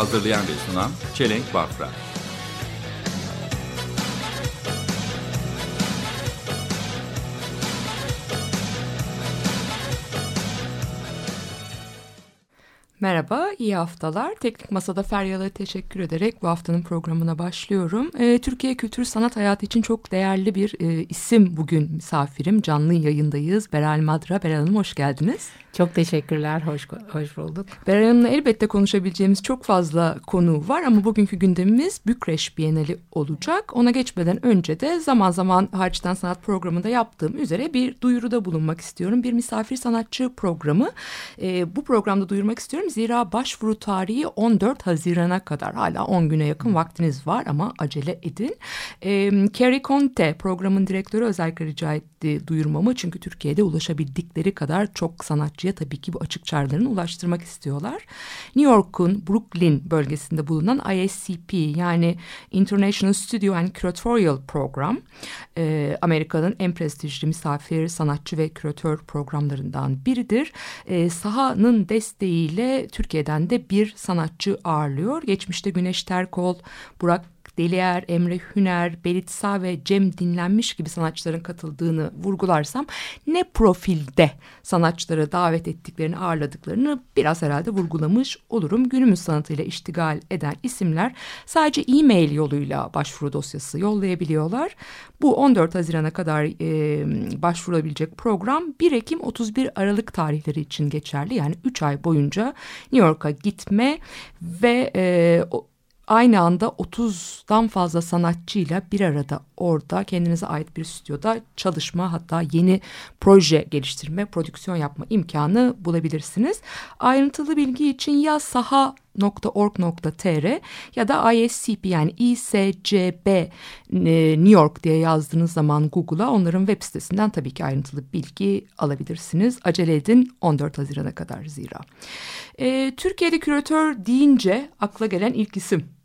Hazırlayan ve sunan Çelenk Bafra. Merhaba, iyi haftalar. Teknik Masa'da Feryal'a teşekkür ederek bu haftanın programına başlıyorum. Ee, Türkiye kültür sanat hayatı için çok değerli bir e, isim bugün misafirim. Canlı yayındayız. Beral Madra. Beral Hanım hoş geldiniz. Çok teşekkürler, hoş, hoş bulduk. Beral Hanım'la elbette konuşabileceğimiz çok fazla konu var ama bugünkü gündemimiz Bükreş Bienali olacak. Ona geçmeden önce de zaman zaman Harçtan Sanat programında yaptığım üzere bir duyuruda bulunmak istiyorum. Bir misafir sanatçı programı. Ee, bu programda duyurmak istiyorum. Zira başvuru tarihi 14 Haziran'a kadar hala 10 güne yakın vaktiniz var ama acele edin. Ee, Kerry Conte programın direktörü özellikle rica etti duyurmamı. Çünkü Türkiye'de ulaşabildikleri kadar çok sanatçıya tabii ki bu açık çağrılarını ulaştırmak istiyorlar. New York'un Brooklyn bölgesinde bulunan ISCP yani International Studio and Curatorial Program e, Amerika'nın en prestijli misafir, sanatçı ve küratör programlarından biridir. E, sahanın desteğiyle Türkiye'den de bir sanatçı ağırlıyor. Geçmişte Güneş Terkol, Burak Delier, Emre Hüner, Berit Sağ ve Cem Dinlenmiş gibi sanatçıların katıldığını vurgularsam ne profilde sanatçıları davet ettiklerini ağırladıklarını biraz herhalde vurgulamış olurum. Günümüz sanatıyla iştigal eden isimler sadece e-mail yoluyla başvuru dosyası yollayabiliyorlar. Bu 14 Haziran'a kadar e, başvurulabilecek program 1 Ekim 31 Aralık tarihleri için geçerli. Yani 3 ay boyunca New York'a gitme ve e, aynı anda 30'dan fazla sanatçıyla bir arada orada kendinize ait bir stüdyoda çalışma hatta yeni proje geliştirme, prodüksiyon yapma imkanı bulabilirsiniz. Ayrıntılı bilgi için ya saha .org.tr ya da ISCP yani ISCB e, New York diye yazdığınız zaman Google'a onların web sitesinden tabii ki ayrıntılı bilgi alabilirsiniz. Acele edin 14 Haziran'a kadar zira. E, Türkiye'de küratör deyince akla gelen ilk isim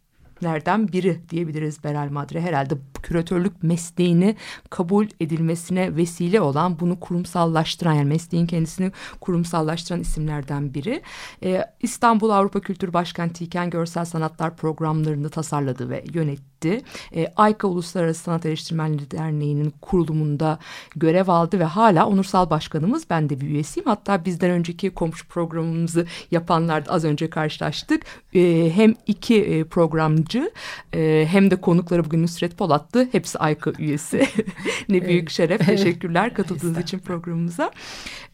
nereden biri diyebiliriz Beral Madre. Herhalde küratörlük mesleğini kabul edilmesine vesile olan bunu kurumsallaştıran yani mesleğin kendisini kurumsallaştıran isimlerden biri. Ee, İstanbul Avrupa Kültür Başkentiyken görsel sanatlar programlarını tasarladı ve yönetti. Ee, AYKA Uluslararası Sanat Eleştirmenleri Derneği'nin kurulumunda görev aldı ve hala onursal başkanımız. Ben de bir üyesiyim. Hatta bizden önceki komşu programımızı yapanlar az önce karşılaştık. Ee, hem iki e, programcı e, hem de konukları bugün Nusret Polat'tı. Hepsi AYKA üyesi. ne büyük şeref. Teşekkürler katıldığınız için programımıza.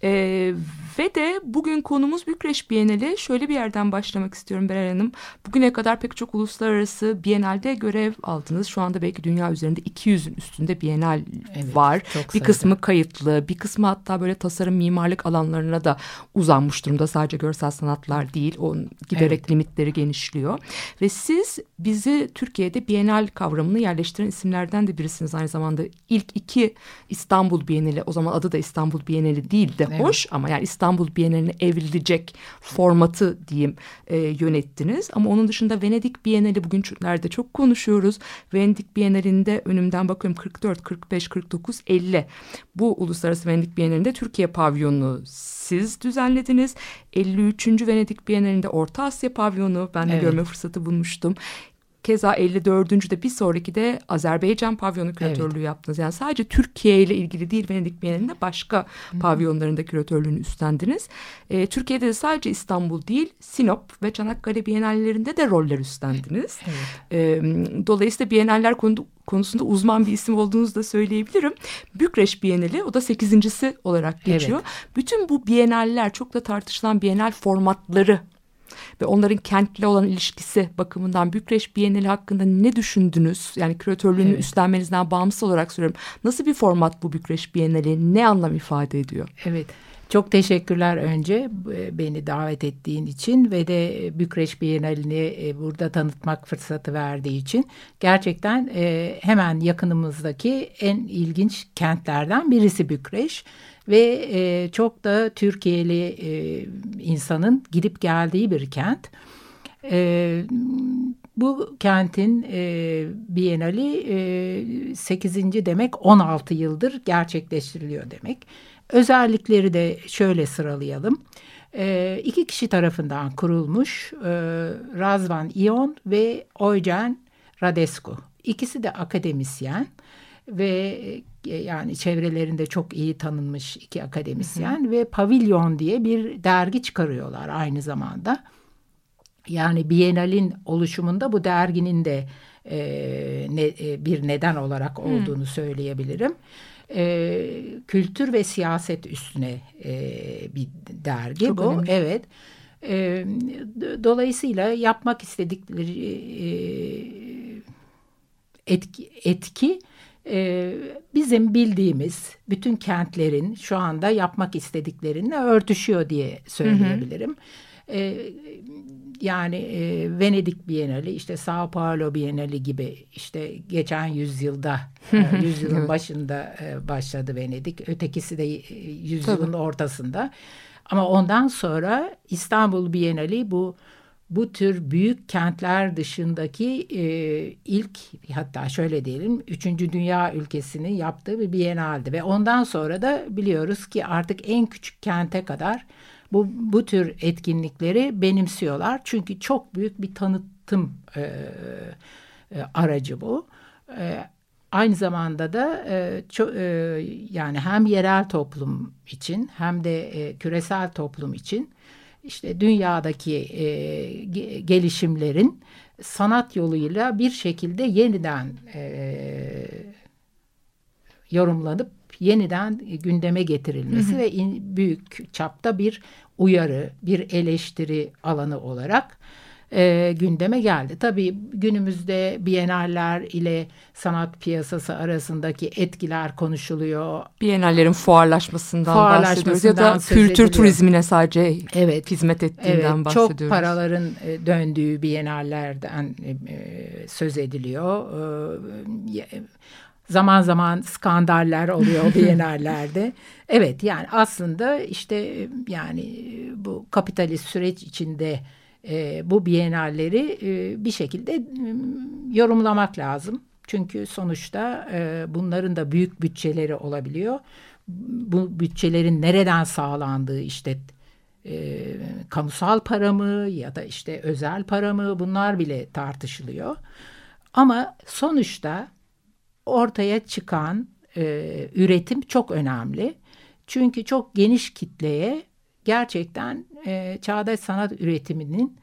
Ee, ve de bugün konumuz Bükreş Bienali. Şöyle bir yerden başlamak istiyorum Beral Hanım. Bugüne kadar pek çok uluslararası Bienal'de görev aldınız. Şu anda belki dünya üzerinde 200'ün üstünde Bienal Evet, var. Bir kısmı kayıtlı, bir kısmı hatta böyle tasarım mimarlık alanlarına da uzanmış durumda. Sadece görsel sanatlar değil, o giderek Evet. limitleri genişliyor. Ve siz bizi Türkiye'de Bienal kavramını yerleştiren isimlerden de birisiniz aynı zamanda. İlk iki İstanbul Bienali, o zaman adı da İstanbul Bienali değil de Evet. hoş ama yani İstanbul Bienali'ne evrilecek formatı diyeyim e, yönettiniz. Ama onun dışında Venedik Bienali bugünlerde çok konuşuyoruz. Venedik Bienali'nde önümden bakıyorum 44, 45, 49, 50. Bu Uluslararası Venedik Bienali'nde Türkiye pavyonu siz düzenlediniz. 53. Venedik Bienali'nde Orta Asya pavyonu ben de Evet. görme fırsatı bulmuştum. Keza 54. de bir sonraki de Azerbaycan pavyonu küratörlüğü yaptınız. Yani sadece Türkiye ile ilgili değil Venedik Bienali'nde başka pavyonlarında küratörlüğünü üstlendiniz. Ee, Türkiye'de de sadece İstanbul değil Sinop ve Çanakkale Bienallerinde de roller üstlendiniz. Ee, dolayısıyla Bienaller konu, konusunda uzman bir isim olduğunuzu da söyleyebilirim. Bükreş Bienali o da sekizincisi olarak geçiyor. Bütün bu Bienaller çok da tartışılan Bienal formatları ve onların kentle olan ilişkisi bakımından Bükreş Bienali hakkında ne düşündünüz? Yani küratörlüğünü Evet. üstlenmenizden bağımsız olarak soruyorum. Nasıl bir format bu Bükreş Bienali? Ne anlam ifade ediyor? Evet. Çok teşekkürler önce e, beni davet ettiğin için ve de Bükreş Bienalini e, burada tanıtmak fırsatı verdiği için. Gerçekten e, hemen yakınımızdaki en ilginç kentlerden birisi Bükreş ve e, çok da Türkiye'li e, insanın gidip geldiği bir kent. E, bu kentin e, Bienali e, 8. demek 16 yıldır gerçekleştiriliyor demek. Özellikleri de şöyle sıralayalım. E, iki kişi tarafından kurulmuş e, Razvan Ion ve Oycan Radescu. İkisi de akademisyen ve yani çevrelerinde çok iyi tanınmış iki akademisyen hı hı. ve Pavilyon diye bir dergi çıkarıyorlar aynı zamanda. Yani Bienal'in oluşumunda bu derginin de e, ne, e, bir neden olarak olduğunu hmm. söyleyebilirim. E, kültür ve siyaset üstüne e, bir dergi Çok bu. Önemli. Evet. E, dolayısıyla yapmak istedikleri e, etki, etki e, bizim bildiğimiz bütün kentlerin şu anda yapmak istediklerinle örtüşüyor diye söyleyebilirim. Hı hı. E, yani e, Venedik Bienali, işte Sao Paulo Bienali gibi işte geçen yüzyılda, e, yüzyılın başında e, başladı Venedik. Ötekisi de e, yüzyılın Tabii. ortasında. Ama ondan sonra İstanbul Bienali bu bu tür büyük kentler dışındaki e, ilk hatta şöyle diyelim üçüncü dünya ülkesinin yaptığı bir bienaldi ve ondan sonra da biliyoruz ki artık en küçük kente kadar bu, bu tür etkinlikleri benimsiyorlar. Çünkü çok büyük bir tanıtım e, e, aracı bu. E, aynı zamanda da e, ço, e, yani hem yerel toplum için hem de e, küresel toplum için işte dünyadaki e, gelişimlerin sanat yoluyla bir şekilde yeniden e, yorumlanıp yeniden gündeme getirilmesi hı hı. ve in, büyük çapta bir uyarı, bir eleştiri alanı olarak e, gündeme geldi. Tabii günümüzde Biennaller ile sanat piyasası arasındaki etkiler konuşuluyor. Biennallerin fuarlaşmasından, bahsediyoruz ya da kültür turizmine sadece evet, hizmet ettiğinden evet, bahsediyoruz. Çok paraların e, döndüğü Biennallerden e, e, söz ediliyor. Zaman zaman skandaller oluyor Biennallerde. evet yani aslında işte yani bu kapitalist süreç içinde e, bu bienalleri e, bir şekilde e, yorumlamak lazım. Çünkü sonuçta e, bunların da büyük bütçeleri olabiliyor. Bu bütçelerin nereden sağlandığı işte e, kamusal para mı ya da işte özel para mı bunlar bile tartışılıyor. Ama sonuçta ortaya çıkan e, üretim çok önemli. Çünkü çok geniş kitleye gerçekten e, çağdaş sanat üretiminin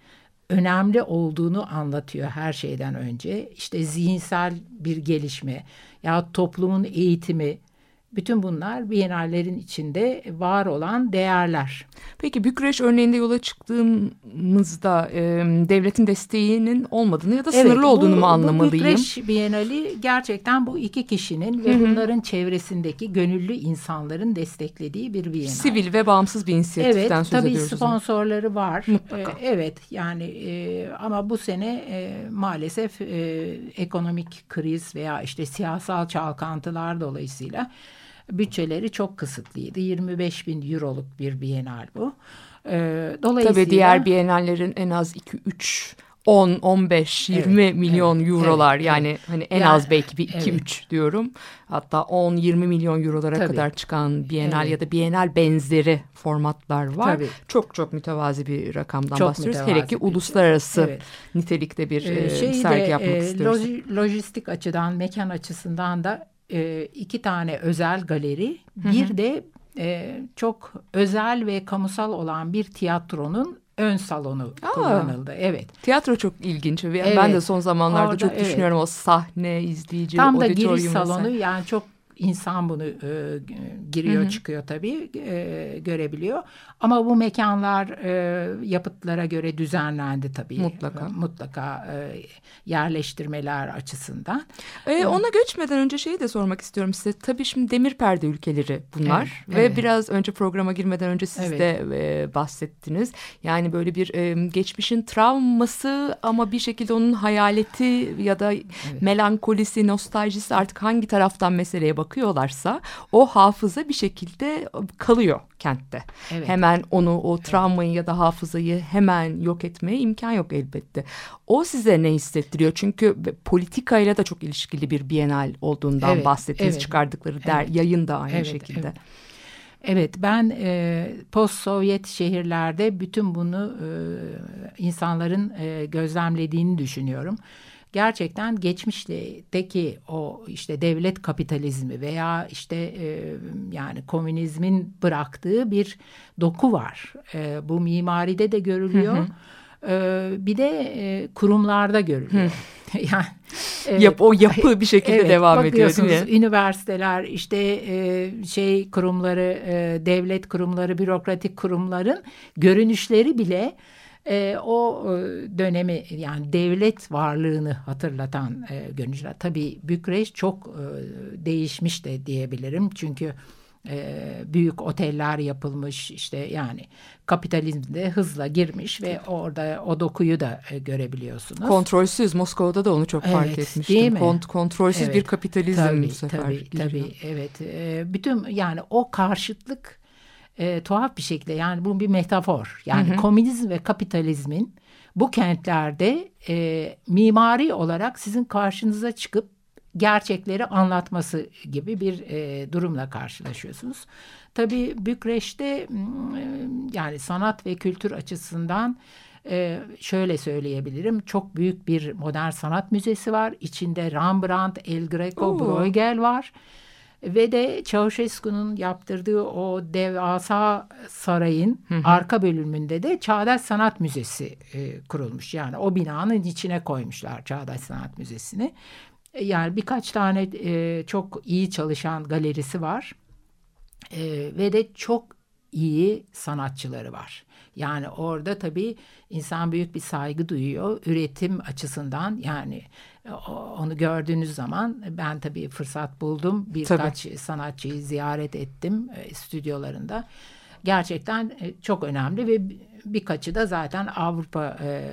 önemli olduğunu anlatıyor her şeyden önce. İşte zihinsel bir gelişme ya toplumun eğitimi bütün bunlar Biennallerin içinde var olan değerler. Peki Bükreş örneğinde yola çıktığımızda e, devletin desteğinin olmadığını ya da evet, sınırlı olduğunu mu anlamalıyım? Bu Bükreş Bienali gerçekten bu iki kişinin ve Hı -hı. bunların çevresindeki gönüllü insanların desteklediği bir Bienal. Sivil ve bağımsız bir inisiyatiften evet, söz tabii ediyoruz. Tabii sponsorları var. Mutlaka. Ee, evet yani e, ama bu sene e, maalesef e, ekonomik kriz veya işte siyasal çalkantılar dolayısıyla bütçeleri çok kısıtlıydı. 25 bin euroluk bir bienal bu. Ee, dolayısıyla... Tabii diğer bienallerin en az 2-3 10, 15, 20 evet, milyon evet, eurolar evet, yani evet. hani en yani, az belki bir 2 evet. 3 diyorum. Hatta 10 20 milyon eurolara Tabii. kadar çıkan bienal evet. ya da bienal benzeri formatlar var. Tabii. Çok çok mütevazi bir rakamdan çok bahsediyoruz. Hele ki uluslararası evet. nitelikte bir ee, e, sergi de, yapmak e, istiyoruz. Lojistik açıdan, mekan açısından da e, iki tane özel galeri, Hı -hı. bir de e, çok özel ve kamusal olan bir tiyatronun ön salonu Aa, kullanıldı. Evet. Tiyatro çok ilginç. Evet. Ben de son zamanlarda Orada, çok düşünüyorum evet. o sahne, izleyici, Tam da giriş salonu yani çok insan bunu e, giriyor çıkıyor tabii e, görebiliyor. Ama bu mekanlar e, yapıtlara göre düzenlendi tabii. Mutlaka. E, mutlaka e, yerleştirmeler açısından. Ee, ona geçmeden önce şeyi de sormak istiyorum size. Tabii şimdi demir perde ülkeleri bunlar Evet, ve evet. biraz önce programa girmeden önce siz Evet. de e, bahsettiniz. Yani böyle bir e, geçmişin travması ama bir şekilde onun hayaleti ya da melankolisi, nostaljisi artık hangi taraftan meseleye bakıyorlarsa o hafıza bir şekilde kalıyor kentte. Evet. Hemen onu o travmayı ya da hafızayı hemen yok etmeye imkan yok elbette. O size ne hissettiriyor? Çünkü politikayla da çok ilişkili bir bienal olduğundan Evet, bahsettiniz. evet. Çıkardıkları der, Evet. yayın da aynı Evet, şekilde. evet. Evet ben e, post-Sovyet şehirlerde bütün bunu e, insanların e, gözlemlediğini düşünüyorum. Gerçekten geçmişteki o işte devlet kapitalizmi veya işte e, yani komünizmin bıraktığı bir doku var. E, bu mimaride de görülüyor. E, bir de e, kurumlarda görülüyor. yani evet. Yap, o yapı bir şekilde Evet, devam ediyor değil mi? üniversiteler işte e, şey kurumları e, devlet kurumları bürokratik kurumların görünüşleri bile e, o e, dönemi yani devlet varlığını hatırlatan e, görünüşler. Tabii Bükreş çok e, değişmiş de diyebilirim çünkü e, büyük oteller yapılmış işte yani kapitalizmde hızla girmiş ve orada o dokuyu da e, görebiliyorsunuz. Kontrolsüz Moskova'da da onu çok fark Evet, etmiştim. değil mi? Kont- kontrolsüz Evet, bir kapitalizm tabii, bu sefer. Tabii tabii evet. Ee, bütün yani o karşıtlık e, tuhaf bir şekilde yani bu bir metafor. Yani komünizm ve kapitalizmin bu kentlerde e, mimari olarak sizin karşınıza çıkıp gerçekleri anlatması gibi bir e, durumla karşılaşıyorsunuz. Tabii Bükreş'te e, yani sanat ve kültür açısından e, şöyle söyleyebilirim. Çok büyük bir modern sanat müzesi var. İçinde Rembrandt, El Greco, Oo. Bruegel var. Ve de Ceausescu'nun yaptırdığı o devasa sarayın arka bölümünde de Çağdaş Sanat Müzesi e, kurulmuş. Yani o binanın içine koymuşlar Çağdaş Sanat Müzesi'ni. E, Yani birkaç tane e, çok iyi çalışan galerisi var. E, ve de çok iyi sanatçıları var. Yani orada tabii insan büyük bir saygı duyuyor üretim açısından yani onu gördüğünüz zaman ben tabii fırsat buldum birkaç sanatçıyı ziyaret ettim e, stüdyolarında gerçekten e, çok önemli ve bi- birkaçı da zaten Avrupa e,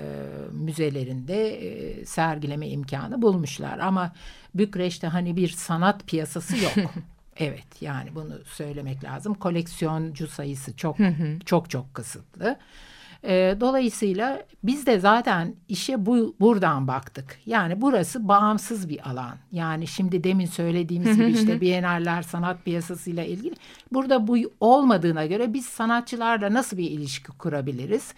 müzelerinde e, sergileme imkanı bulmuşlar ama Bükreş'te hani bir sanat piyasası yok. Evet yani bunu söylemek lazım. Koleksiyoncu sayısı çok çok çok kısıtlı. Ee, dolayısıyla biz de zaten işe bu buradan baktık. Yani burası bağımsız bir alan. Yani şimdi demin söylediğimiz gibi işte Biennaller sanat piyasasıyla ilgili. Burada bu olmadığına göre biz sanatçılarla nasıl bir ilişki kurabiliriz?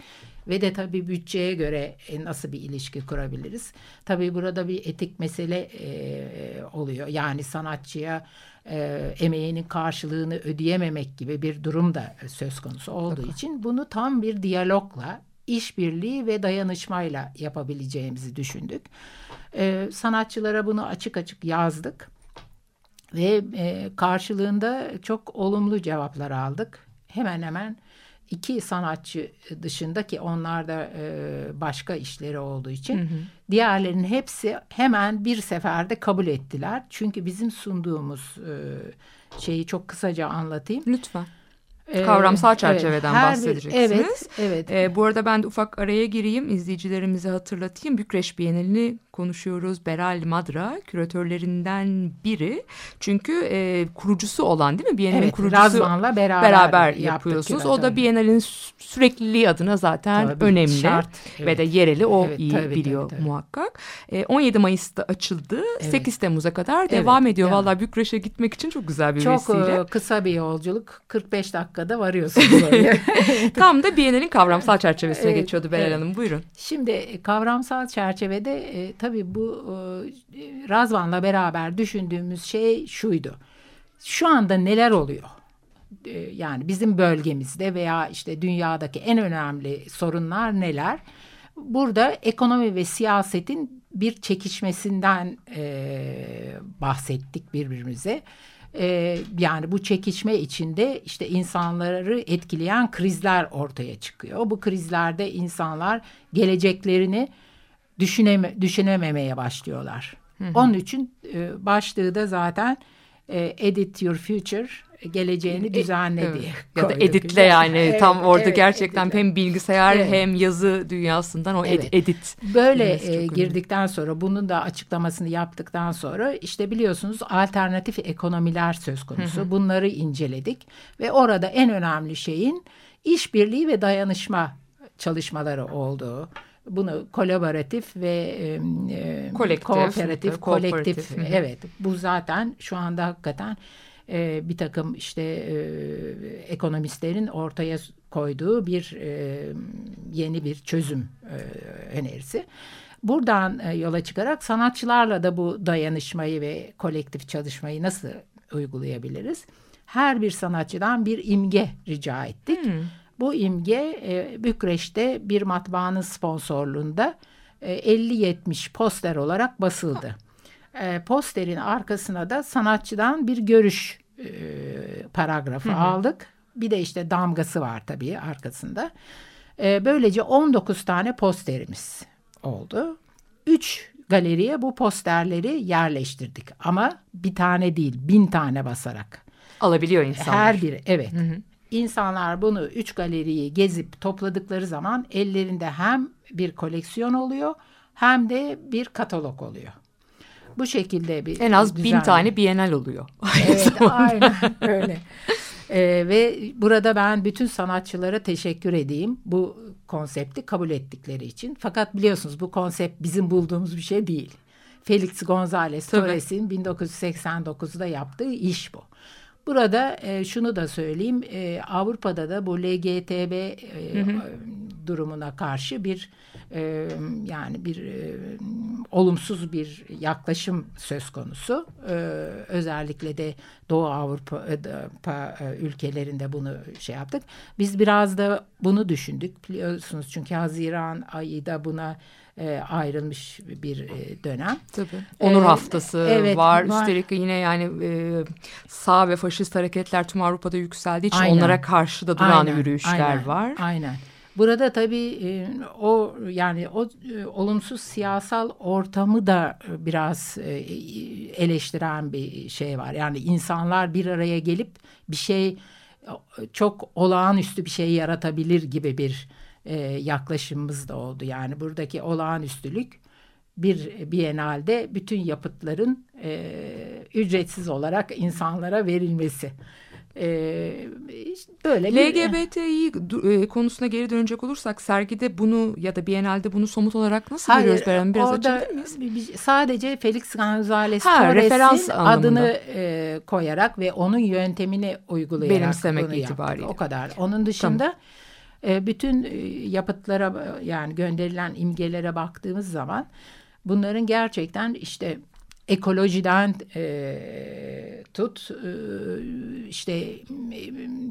Ve de tabii bütçeye göre e, nasıl bir ilişki kurabiliriz? Tabii burada bir etik mesele e, oluyor. Yani sanatçıya e, emeğinin karşılığını ödeyememek gibi bir durum da söz konusu olduğu için bunu tam bir diyalogla, işbirliği ve dayanışmayla yapabileceğimizi düşündük. E, sanatçılara bunu açık açık yazdık ve e, karşılığında çok olumlu cevaplar aldık. Hemen hemen iki sanatçı dışında ki onlar da e, başka işleri olduğu için diğerlerinin hepsi hemen bir seferde kabul ettiler. Çünkü bizim sunduğumuz e, şeyi çok kısaca anlatayım. Lütfen. Ee, Kavramsal evet, çerçeveden bir- bahsedeceksiniz. Evet, evet. Ee, bu arada ben de ufak araya gireyim, izleyicilerimize hatırlatayım. Bükreş Bienalini konuşuyoruz. Beral Madra küratörlerinden biri. Çünkü e, kurucusu olan değil mi? Bienalin Evet, kurucusu beraber beraber yapıyorsunuz. O da. Bienalin sü- sürekliliği adına zaten Tabii, önemli. şart, Ve evet. de yereli o Evet, iyi tabii, biliyor tabii, tabii. muhakkak. E, 17 Mayıs'ta açıldı. Evet. 8 Temmuz'a kadar devam ediyor. yani. Vallahi Bükreş'e gitmek için çok güzel bir Çok vesile. e, kısa bir yolculuk. 45 dakikada varıyorsunuz oraya. Tam da Bienal'in kavramsal çerçevesine Evet, geçiyordu Beral evet. Hanım. Buyurun. Şimdi e, kavramsal çerçevede e, tabii bu e, Razvan'la beraber düşündüğümüz şey şuydu. Şu anda neler oluyor? E, yani bizim bölgemizde veya işte dünyadaki en önemli sorunlar neler? Burada ekonomi ve siyasetin bir çekişmesinden e, bahsettik birbirimize. E, yani bu çekişme içinde işte insanları etkileyen krizler ortaya çıkıyor. Bu krizlerde insanlar geleceklerini düşüneme, düşünememeye başlıyorlar. Onun için e, başlığı da zaten e, Edit Your Future geleceğini düzenle diye Ya da editle yani Evet, tam orada evet, gerçekten editle. hem bilgisayar Evet. hem yazı dünyasından o Evet. edit. Böyle e, önemli. girdikten sonra bunun da açıklamasını yaptıktan sonra işte biliyorsunuz alternatif ekonomiler söz konusu. Bunları inceledik ve orada en önemli şeyin işbirliği ve dayanışma çalışmaları olduğu. Bunu kolaboratif ve e, e, Kolektif, kooperatif, kolektif. hı hı. Evet, bu zaten şu anda hakikaten e, bir takım işte e, ekonomistlerin ortaya koyduğu bir e, yeni bir çözüm e, önerisi. Buradan e, yola çıkarak sanatçılarla da bu dayanışmayı ve kolektif çalışmayı nasıl uygulayabiliriz? Her bir sanatçıdan bir imge rica ettik. Bu imge e, Bükreş'te bir matbaanın sponsorluğunda e, 50-70 poster olarak basıldı. E, posterin arkasına da sanatçıdan bir görüş e, paragrafı aldık. Bir de işte damgası var tabii arkasında. E, böylece 19 tane posterimiz oldu. 3 galeriye bu posterleri yerleştirdik. Ama bir tane değil bin tane basarak. Alabiliyor insanlar. Her biri evet. İnsanlar bunu üç galeriyi gezip topladıkları zaman ellerinde hem bir koleksiyon oluyor hem de bir katalog oluyor. Bu şekilde bir En az bin düzenli- tane bienal oluyor. Evet, aynen öyle. Ee, ve burada ben bütün sanatçılara teşekkür edeyim bu konsepti kabul ettikleri için. Fakat biliyorsunuz bu konsept bizim bulduğumuz bir şey değil. Felix González. Torres'in 1989'da yaptığı iş bu. Burada e, şunu da söyleyeyim, e, Avrupa'da da bu LGTB e, durumuna karşı bir e, yani bir e, olumsuz bir yaklaşım söz konusu. E, özellikle de Doğu Avrupa e, Avrupa, e, ülkelerinde bunu şey yaptık. Biz biraz da bunu düşündük biliyorsunuz çünkü Haziran ayı da buna e, ayrılmış bir e, dönem. Tabii. Onur Ee, haftası evet, var. var. Üstelik yine yani e, sağ ve faşist hareketler tüm Avrupa'da yükseldiği için Aynen. onlara karşı da duran Aynen, yürüyüşler aynen, var. Aynen. Burada tabii e, o yani o e, olumsuz siyasal ortamı da e, biraz e, eleştiren bir şey var. Yani insanlar bir araya gelip bir şey e, çok olağanüstü bir şey yaratabilir gibi bir e, yaklaşımımız da oldu. Yani buradaki olağanüstülük bir Biennale'de bütün yapıtların e, ücretsiz olarak insanlara verilmesi. E, işte böyle LGBTİ e, konusuna geri dönecek olursak sergide bunu ya da Biennale'de bunu somut olarak nasıl Hayır, görüyoruz Beren? Biraz açabilir miyiz? sadece Felix González Torres'in adını e, koyarak ve onun yöntemini uygulayarak Benimsemek itibariyle. O kadar. Onun dışında e, bütün e, yapıtlara yani gönderilen imgelere baktığımız zaman bunların gerçekten işte ekolojiden e, tut e, işte e,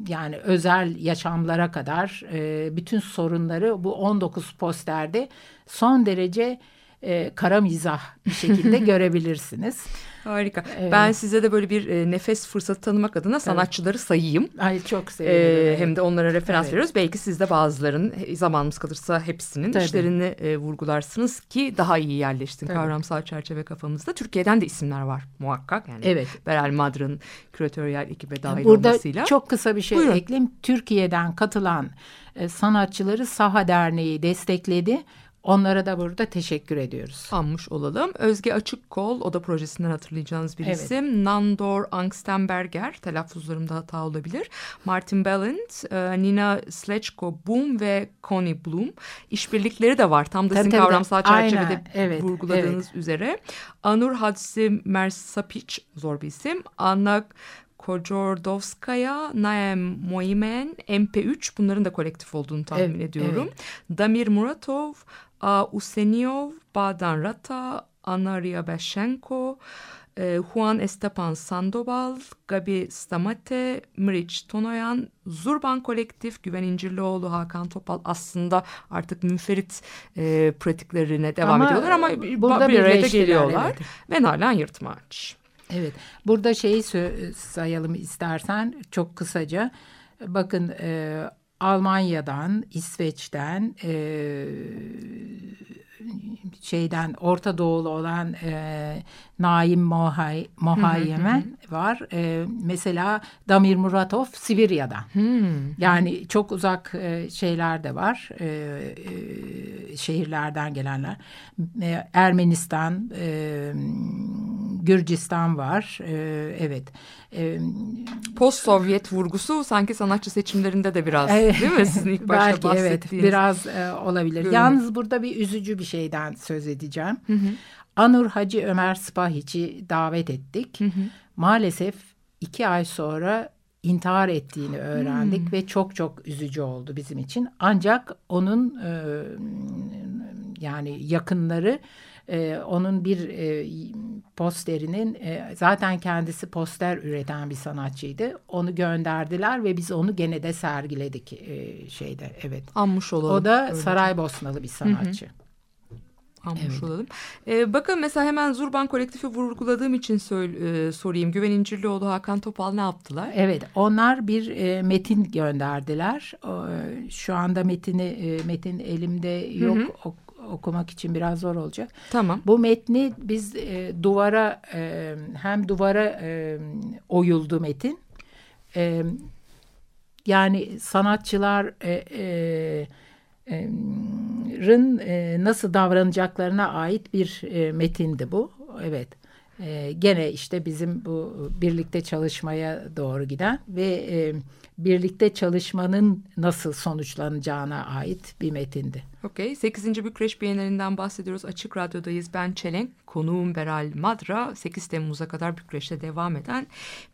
yani özel yaşamlara kadar e, bütün sorunları bu 19 posterde son derece e, kara mizah bir şekilde görebilirsiniz. Harika. Evet. Ben size de böyle bir e, nefes fırsatı tanımak adına sanatçıları sayayım. Ay çok Ee, sevinirim. hem de onlara referans Evet. veriyoruz. Belki siz de bazılarının zamanımız kalırsa hepsinin Tabii. işlerini e, vurgularsınız ki daha iyi yerleştin Tabii. kavramsal çerçeve kafamızda. Türkiye'den de isimler var muhakkak. Yani Evet. Beral Madra'nın küratöryel ekibe dahil Burada olmasıyla. çok kısa bir şey Buyurun. ekleyeyim. Türkiye'den katılan e, sanatçıları Saha Derneği destekledi. Onlara da burada teşekkür ediyoruz. anmış olalım. Özge Açıkkol, o da projesinden hatırlayacağınız bir Evet. isim. Nandor Angstenberger, telaffuzlarımda hata olabilir. Martin Belland, e, Nina Slechko Boom ve Connie Bloom. İşbirlikleri de var. Tam da Tabii, sizin tabii, kavramsal tabii. çerçevede Aynen, evet, vurguladığınız üzere. Anur Hadzi Mersapic, zor bir isim. Anna Kojordovskaya, Naem Moimen, MP3 bunların da kolektif olduğunu tahmin Evet, ediyorum. Damir Muratov, A. Badan Rata, Anna Ryabashenko, e, Juan Esteban Sandoval, Gabi Stamate, Mriç Tonoyan, Zurban Kolektif, Güven İncirlioğlu, Hakan Topal aslında artık münferit e, pratiklerine devam Ama ediyorlar ama burada bir araya geliyorlar. evet. Ve Nalan Yırtmaç. Evet. Burada şeyi sayalım istersen çok kısaca. Bakın e, Almanya'dan, İsveç'ten, e, şeyden Orta Doğulu olan e, Naim Mohay, Mohayemen var. E, mesela Damir Muratov Sibirya'dan. Yani çok uzak e, şeyler de var. E, e, şehirlerden gelenler. E, Ermenistan, e, Gürcistan var. E, evet. E, Post-Sovyet vurgusu sanki sanatçı seçimlerinde de biraz Evet. değil mi? Sizin ilk başta Belki evet biraz e, olabilir. Görünüm. Yalnız burada bir üzücü bir şeyden söz edeceğim. Anur Hacı Ömer Spahiç'i davet ettik. Maalesef iki ay sonra intihar ettiğini öğrendik ve çok çok üzücü oldu bizim için. Ancak onun e, yani yakınları e, onun bir e, posterinin e, zaten kendisi poster üreten bir sanatçıydı. Onu gönderdiler ve biz onu gene de sergiledik e, şeyde evet. Anmış olalım. O da Öyle. Saraybosnalı bir sanatçı. Anmış Evet. olalım. Ee, bakın mesela hemen Zurban Kolektifi vurguladığım için söyle- e, sorayım. Güven İncirlioğlu, Hakan Topal ne yaptılar? Evet, onlar bir e, metin gönderdiler. O, e, şu anda metini e, metin elimde yok ok- okumak için biraz zor olacak. Tamam. Bu metni biz e, duvara e, hem duvara e, oyuldu metin. E, yani sanatçılar e, e, rın e, nasıl davranacaklarına ait bir e, metindi bu. Evet. E, gene işte bizim bu birlikte çalışmaya doğru giden ve e, birlikte çalışmanın nasıl sonuçlanacağına ait bir metindi. Okey. 8. Bükreş Bienalinden bahsediyoruz. Açık Radyo'dayız. Ben Çelenk. Konuğum Beral Madra. 8 Temmuz'a kadar Bükreş'te devam eden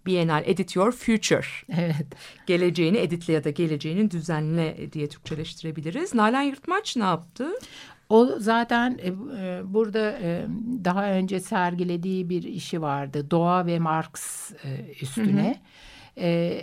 Bienal Edit Your Future. Evet. Geleceğini editle ya da geleceğini düzenle diye Türkçeleştirebiliriz. Nalan Yırtmaç ne yaptı? O zaten e, e, burada e, daha önce sergilediği bir işi vardı. Doğa ve Marx e, üstüne. E,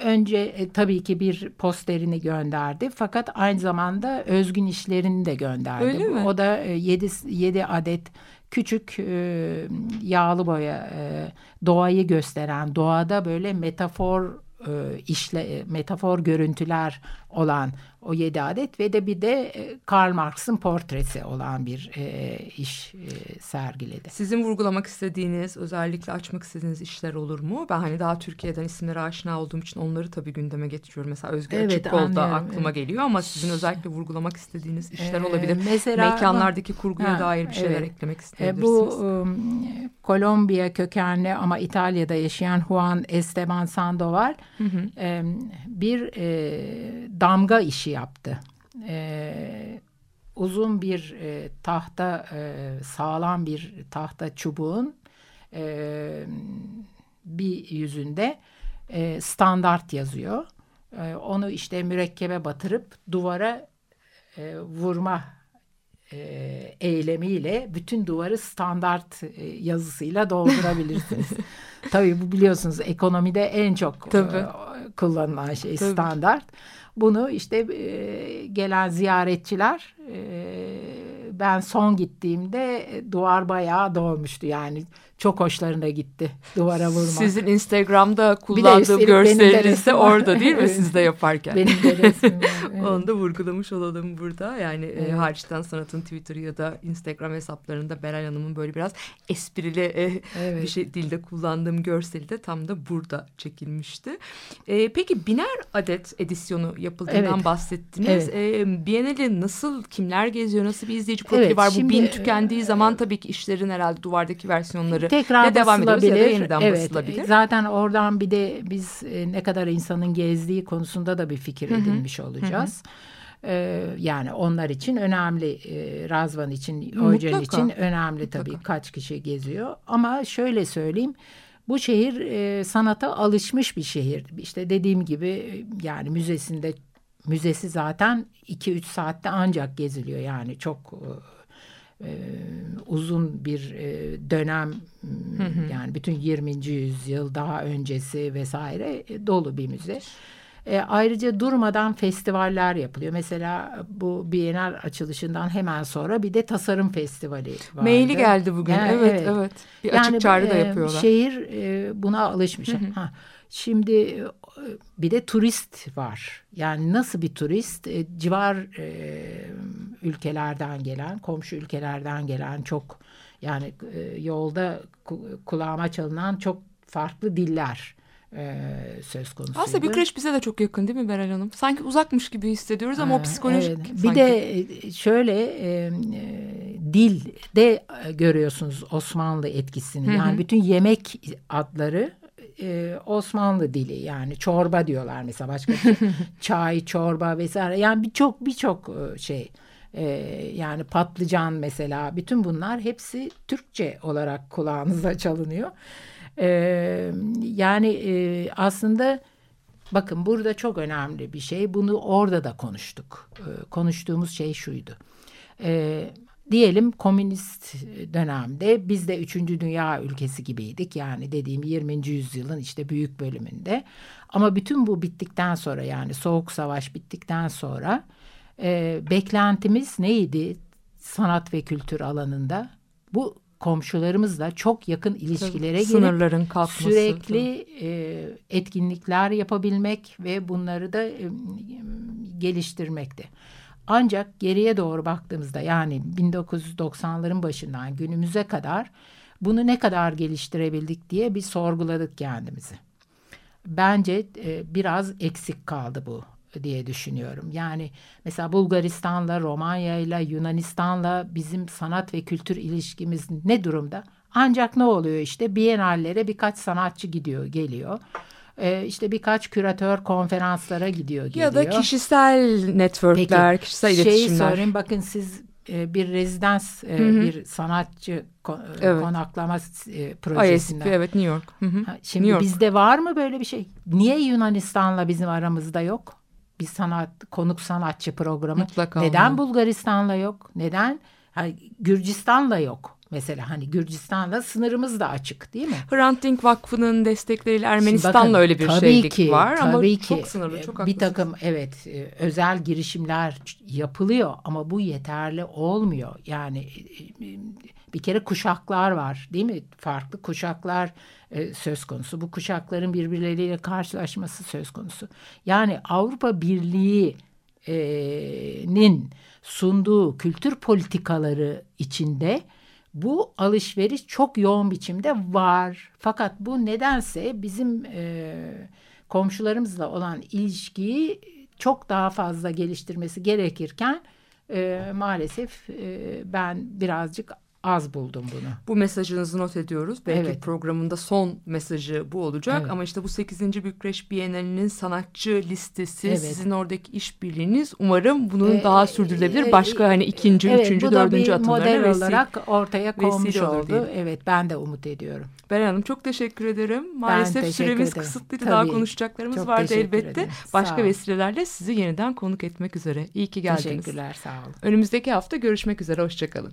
önce e, tabii ki bir posterini gönderdi. Fakat aynı zamanda özgün işlerini de gönderdi. Öyle mi? O da 7 7 adet küçük e, yağlı boya e, doğayı gösteren, doğada böyle metafor e, işle e, metafor görüntüler olan o yedi adet ve de bir de e, Karl Marx'ın portresi olan bir e, iş e, sergiledi. Sizin vurgulamak istediğiniz, özellikle açmak istediğiniz işler olur mu? Ben hani daha Türkiye'den isimlere aşina olduğum için onları tabii gündeme getiriyorum. Mesela Özgür Evet, da anlıyorum. aklıma geliyor ama sizin özellikle vurgulamak istediğiniz işler Ee, olabilir. mesela- Mekanlardaki kurguya Ha, dair bir şeyler evet. eklemek E, isteyebilirsiniz. bu um, Kolombiya kökenli ama İtalya'da yaşayan Juan Esteban Sandoval e, bir e, damga işi yaptı. E, uzun bir e, tahta, e, sağlam bir tahta çubuğun e, bir yüzünde e, standart yazıyor. E, onu işte mürekkebe batırıp duvara e, vurma e, eylemiyle bütün duvarı standart e, yazısıyla doldurabilirsiniz. Tabii bu biliyorsunuz ekonomide en çok Tabii. e, kullanılan şey Tabii. standart. Bunu işte e, gelen ziyaretçiler e, ben son gittiğimde duvar bayağı dolmuştu yani çok hoşlarına gitti duvara vurmak. Sizin Instagram'da kullandığım görseliniz de orada değil mi Evet. siz de yaparken? Benim de resmim evet. Onu da vurgulamış olalım burada. Yani e, Evet. hariçten sanatın Twitter ya da Instagram hesaplarında Beral Hanım'ın böyle biraz esprili e, Evet. bir şey dilde kullandığım görseli de tam da burada çekilmişti. E, peki biner adet edisyonu yapıldığından Evet. bahsettiniz. Evet. E, Biennale nasıl, kimler geziyor, nasıl bir izleyici profili Evet, var? Bu şimdi, bin e, tükendiği zaman tabii ki işlerin herhalde duvardaki versiyonları tekrar ya devam ediyoruz ya da yeniden evet, basılabilir. Zaten oradan bir de biz e, ne kadar insanın gezdiği konusunda da bir fikir edinmiş olacağız. Ee, yani onlar için önemli, e, Razvan için, Mutlaka. için önemli tabii Mutlaka. kaç kişi geziyor. Ama şöyle söyleyeyim, bu şehir e, sanata alışmış bir şehir. İşte dediğim gibi e, yani müzesinde müzesi zaten 2-3 saatte ancak geziliyor yani çok e, uzun bir e, dönem yani bütün 20. yüzyıl daha öncesi vesaire e, dolu bir müze. E, ayrıca durmadan festivaller yapılıyor. Mesela bu Bienal açılışından hemen sonra bir de tasarım festivali vardı. Maili geldi bugün. Yani, evet, evet. Bir açık çağrı da e, yapıyorlar. Şehir e, buna alışmış. Ha, şimdi e, bir de turist var. Yani nasıl bir turist? E, civar e, ülkelerden gelen, komşu ülkelerden gelen çok yani e, yolda ku- kulağıma çalınan çok farklı diller e, söz konusu. Aslında Bükreş bize de çok yakın değil mi Beral Hanım? Sanki uzakmış gibi hissediyoruz ama o Ha, psikolojik evet. Bir sanki. de e, şöyle e, dilde görüyorsunuz Osmanlı etkisini. Yani bütün yemek adları e, Osmanlı dili yani çorba diyorlar mesela başka bir şey. çay, çorba vesaire. Yani birçok birçok şey e, yani patlıcan mesela bütün bunlar hepsi Türkçe olarak kulağınıza çalınıyor. E, yani e, aslında Bakın burada çok önemli bir şey. Bunu orada da konuştuk. Ee, konuştuğumuz şey şuydu. Ee, diyelim komünist dönemde biz de 3. dünya ülkesi gibiydik. Yani dediğim 20. yüzyılın işte büyük bölümünde. Ama bütün bu bittikten sonra yani soğuk savaş bittikten sonra e, beklentimiz neydi sanat ve kültür alanında? Bu komşularımızla çok yakın ilişkilere girip Sınırların kalkması. sürekli e, etkinlikler yapabilmek ve bunları da e, geliştirmekti. Ancak geriye doğru baktığımızda yani 1990'ların başından günümüze kadar bunu ne kadar geliştirebildik diye bir sorguladık kendimizi. Bence e, biraz eksik kaldı bu diye düşünüyorum. Yani mesela Bulgaristan'la, Romanya'yla, Yunanistan'la bizim sanat ve kültür ilişkimiz ne durumda? Ancak ne oluyor işte Biennallere birkaç sanatçı gidiyor, geliyor. Ee, işte birkaç küratör konferanslara gidiyor, geliyor. Ya da kişisel networkler, kişisel şeyi iletişimler. söyleyeyim bakın siz e, bir rezidans, e, bir sanatçı e, Evet. konaklama e, ISP projesinden. evet New York. Hı hı. Şimdi New York. bizde var mı böyle bir şey? Niye Yunanistan'la bizim aramızda yok? Bir sanat konuk sanatçı programı. Mutlaka Neden olmalı. Bulgaristan'la yok? Neden ha, Gürcistan'la yok? Mesela hani Gürcistan'la sınırımız da açık değil mi? Hrant Dink Vakfı'nın destekleriyle Ermenistan'la bakın, öyle bir şeylik ki, var ama tabii çok ki, sınırlı, e, çok Bir haklısınız. takım evet e, özel girişimler yapılıyor ama bu yeterli olmuyor. Yani e, e, bir kere kuşaklar var değil mi? Farklı kuşaklar e, söz konusu. Bu kuşakların birbirleriyle karşılaşması söz konusu. Yani Avrupa Birliği'nin sunduğu kültür politikaları içinde bu alışveriş çok yoğun biçimde var. Fakat bu nedense bizim e, komşularımızla olan ilişkiyi çok daha fazla geliştirmesi gerekirken e, maalesef e, ben birazcık az buldum bunu. Bu mesajınızı not ediyoruz. Belki Evet. programında son mesajı bu olacak. Evet. Ama işte bu 8. Bükreş Bienalinin sanatçı listesi, Evet. sizin oradaki işbirliğiniz umarım bunun Ee, daha sürdürülebilir. e, Başka hani ikinci, evet, üçüncü, dördüncü atımlarına model vesile. olarak ortaya konmuş oldu. Evet ben de umut ediyorum. Beren Hanım çok teşekkür ederim. Maalesef teşekkür süremiz ederim. kısıtlıydı. Tabii. Daha konuşacaklarımız Çok vardı elbette. ederim. Başka vesilelerle sizi yeniden konuk etmek üzere. İyi ki geldiniz. Teşekkürler sağ olun. Önümüzdeki hafta görüşmek üzere. Hoşçakalın.